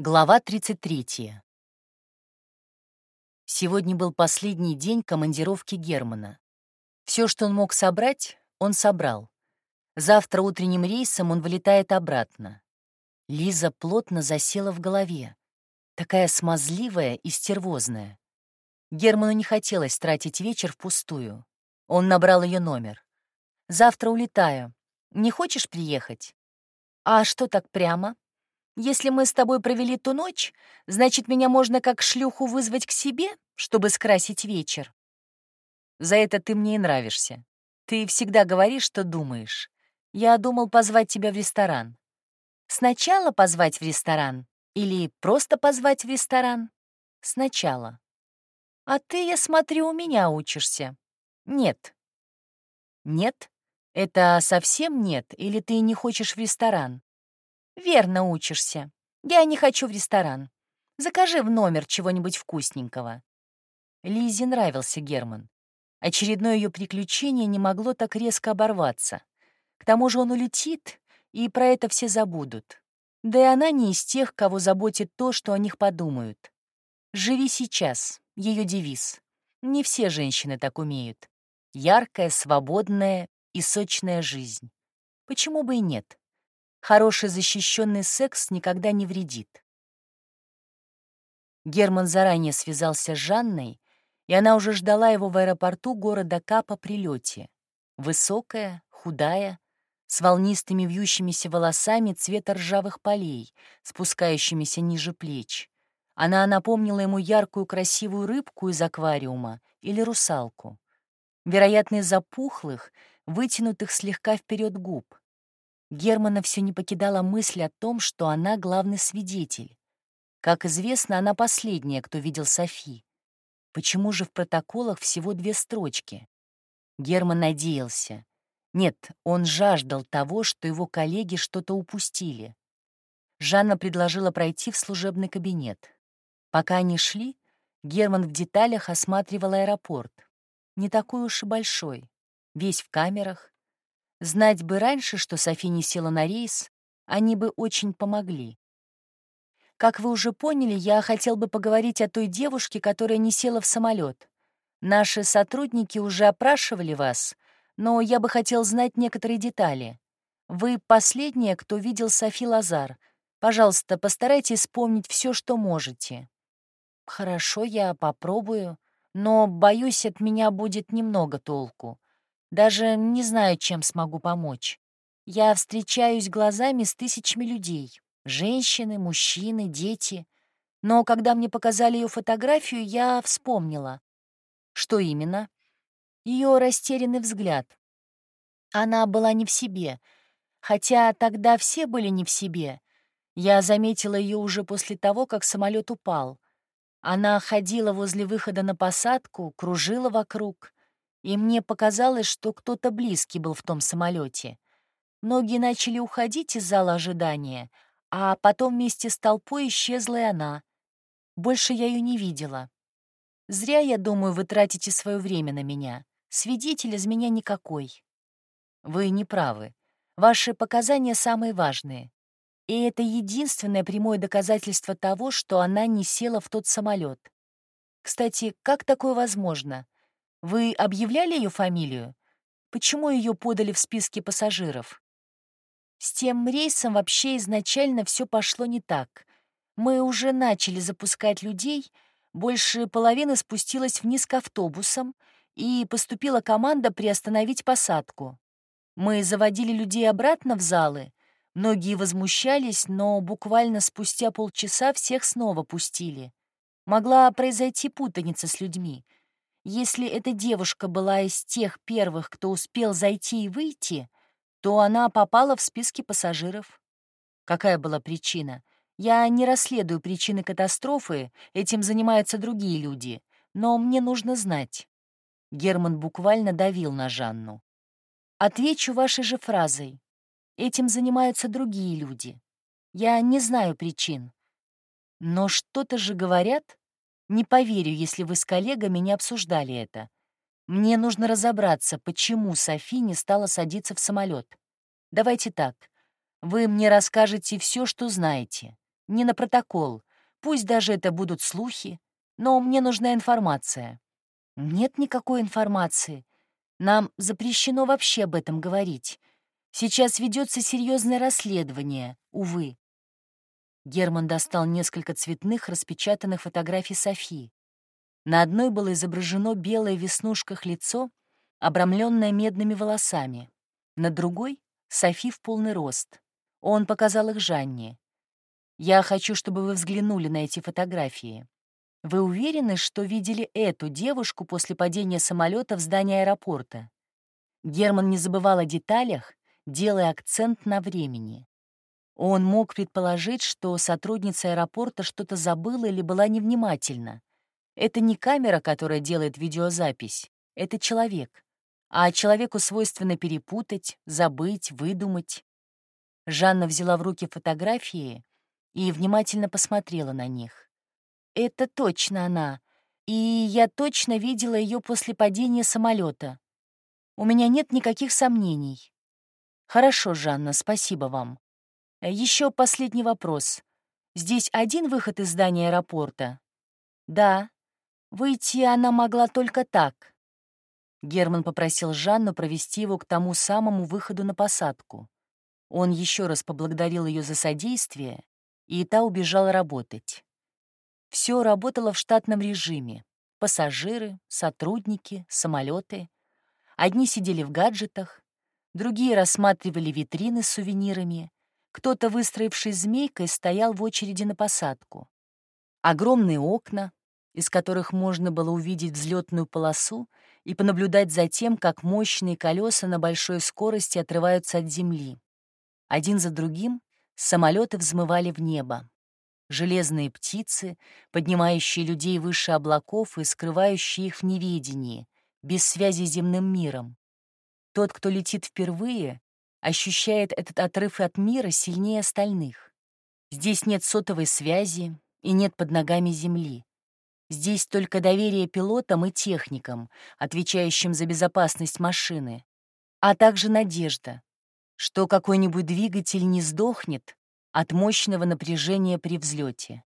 Глава 33. Сегодня был последний день командировки Германа. Все, что он мог собрать, он собрал. Завтра утренним рейсом он вылетает обратно. Лиза плотно засела в голове. Такая смазливая и стервозная. Герману не хотелось тратить вечер впустую. Он набрал ее номер. «Завтра улетаю. Не хочешь приехать?» «А что так прямо?» Если мы с тобой провели ту ночь, значит, меня можно как шлюху вызвать к себе, чтобы скрасить вечер. За это ты мне и нравишься. Ты всегда говоришь, что думаешь. Я думал позвать тебя в ресторан. Сначала позвать в ресторан или просто позвать в ресторан? Сначала. А ты, я смотрю, у меня учишься. Нет. Нет? Это совсем нет? Или ты не хочешь в ресторан? «Верно учишься. Я не хочу в ресторан. Закажи в номер чего-нибудь вкусненького». Лизе нравился Герман. Очередное ее приключение не могло так резко оборваться. К тому же он улетит, и про это все забудут. Да и она не из тех, кого заботит то, что о них подумают. «Живи сейчас» — ее девиз. Не все женщины так умеют. Яркая, свободная и сочная жизнь. Почему бы и нет? Хороший защищенный секс никогда не вредит. Герман заранее связался с Жанной, и она уже ждала его в аэропорту города К по прилете. Высокая, худая, с волнистыми вьющимися волосами цвета ржавых полей, спускающимися ниже плеч. Она напомнила ему яркую красивую рыбку из аквариума или русалку. Вероятно, из-за пухлых, вытянутых слегка вперед губ. Германа все не покидала мысль о том, что она главный свидетель. Как известно, она последняя, кто видел Софи. Почему же в протоколах всего две строчки? Герман надеялся. Нет, он жаждал того, что его коллеги что-то упустили. Жанна предложила пройти в служебный кабинет. Пока они шли, Герман в деталях осматривал аэропорт. Не такой уж и большой. Весь в камерах, Знать бы раньше, что Софи не села на рейс, они бы очень помогли. Как вы уже поняли, я хотел бы поговорить о той девушке, которая не села в самолет. Наши сотрудники уже опрашивали вас, но я бы хотел знать некоторые детали. Вы последняя, кто видел Софи Лазар. Пожалуйста, постарайтесь вспомнить все, что можете. Хорошо, я попробую, но, боюсь, от меня будет немного толку. Даже не знаю, чем смогу помочь. Я встречаюсь глазами с тысячами людей. Женщины, мужчины, дети. Но когда мне показали ее фотографию, я вспомнила. Что именно? Ее растерянный взгляд. Она была не в себе. Хотя тогда все были не в себе. Я заметила ее уже после того, как самолет упал. Она ходила возле выхода на посадку, кружила вокруг и мне показалось, что кто-то близкий был в том самолете. Многие начали уходить из зала ожидания, а потом вместе с толпой исчезла и она. Больше я ее не видела. Зря, я думаю, вы тратите свое время на меня. Свидетель из меня никакой. Вы не правы. Ваши показания самые важные. И это единственное прямое доказательство того, что она не села в тот самолет. Кстати, как такое возможно? Вы объявляли ее фамилию? Почему ее подали в списке пассажиров? С тем рейсом вообще изначально все пошло не так. Мы уже начали запускать людей, больше половины спустилась вниз к автобусам, и поступила команда приостановить посадку. Мы заводили людей обратно в залы, многие возмущались, но буквально спустя полчаса всех снова пустили. Могла произойти путаница с людьми — если эта девушка была из тех первых, кто успел зайти и выйти, то она попала в списки пассажиров. Какая была причина? Я не расследую причины катастрофы, этим занимаются другие люди, но мне нужно знать. Герман буквально давил на Жанну. Отвечу вашей же фразой. Этим занимаются другие люди. Я не знаю причин. Но что-то же говорят, не поверю, если вы с коллегами не обсуждали это. Мне нужно разобраться, почему Софи не стала садиться в самолет. Давайте так. Вы мне расскажете все, что знаете. не на протокол. Пусть даже это будут слухи, но мне нужна информация». «Нет никакой информации. Нам запрещено вообще об этом говорить. Сейчас ведется серьезное расследование, увы». Герман достал несколько цветных распечатанных фотографий Софи. На одной было изображено белое в веснушках лицо, обрамленное медными волосами. На другой — Софи в полный рост. Он показал их Жанне. «Я хочу, чтобы вы взглянули на эти фотографии. Вы уверены, что видели эту девушку после падения самолета в здании аэропорта?» Герман не забывал о деталях, делая акцент на времени. Он мог предположить, что сотрудница аэропорта что-то забыла или была невнимательна. Это не камера, которая делает видеозапись, это человек. А человеку свойственно перепутать, забыть, выдумать. Жанна взяла в руки фотографии и внимательно посмотрела на них. «Это точно она. И я точно видела ее после падения самолета. У меня нет никаких сомнений». «Хорошо, Жанна, спасибо вам. Еще последний вопрос. Здесь один выход из здания аэропорта?» «Да», Выйти она могла только так. Герман попросил Жанну провести его к тому самому выходу на посадку. Он еще раз поблагодарил ее за содействие, и та убежала работать. Все работало в штатном режиме. Пассажиры, сотрудники, самолеты. Одни сидели в гаджетах, другие рассматривали витрины с сувенирами, кто-то, выстроившись змейкой, стоял в очереди на посадку. Огромные окна, из которых можно было увидеть взлетную полосу и понаблюдать за тем, как мощные колеса на большой скорости отрываются от земли. Один за другим самолеты взмывали в небо. Железные птицы, поднимающие людей выше облаков и скрывающие их в неведении, без связи с земным миром. Тот, кто летит впервые, ощущает этот отрыв от мира сильнее остальных. Здесь нет сотовой связи и нет под ногами земли. Здесь только доверие пилотам и техникам, отвечающим за безопасность машины, а также надежда, что какой-нибудь двигатель не сдохнет от мощного напряжения при взлете.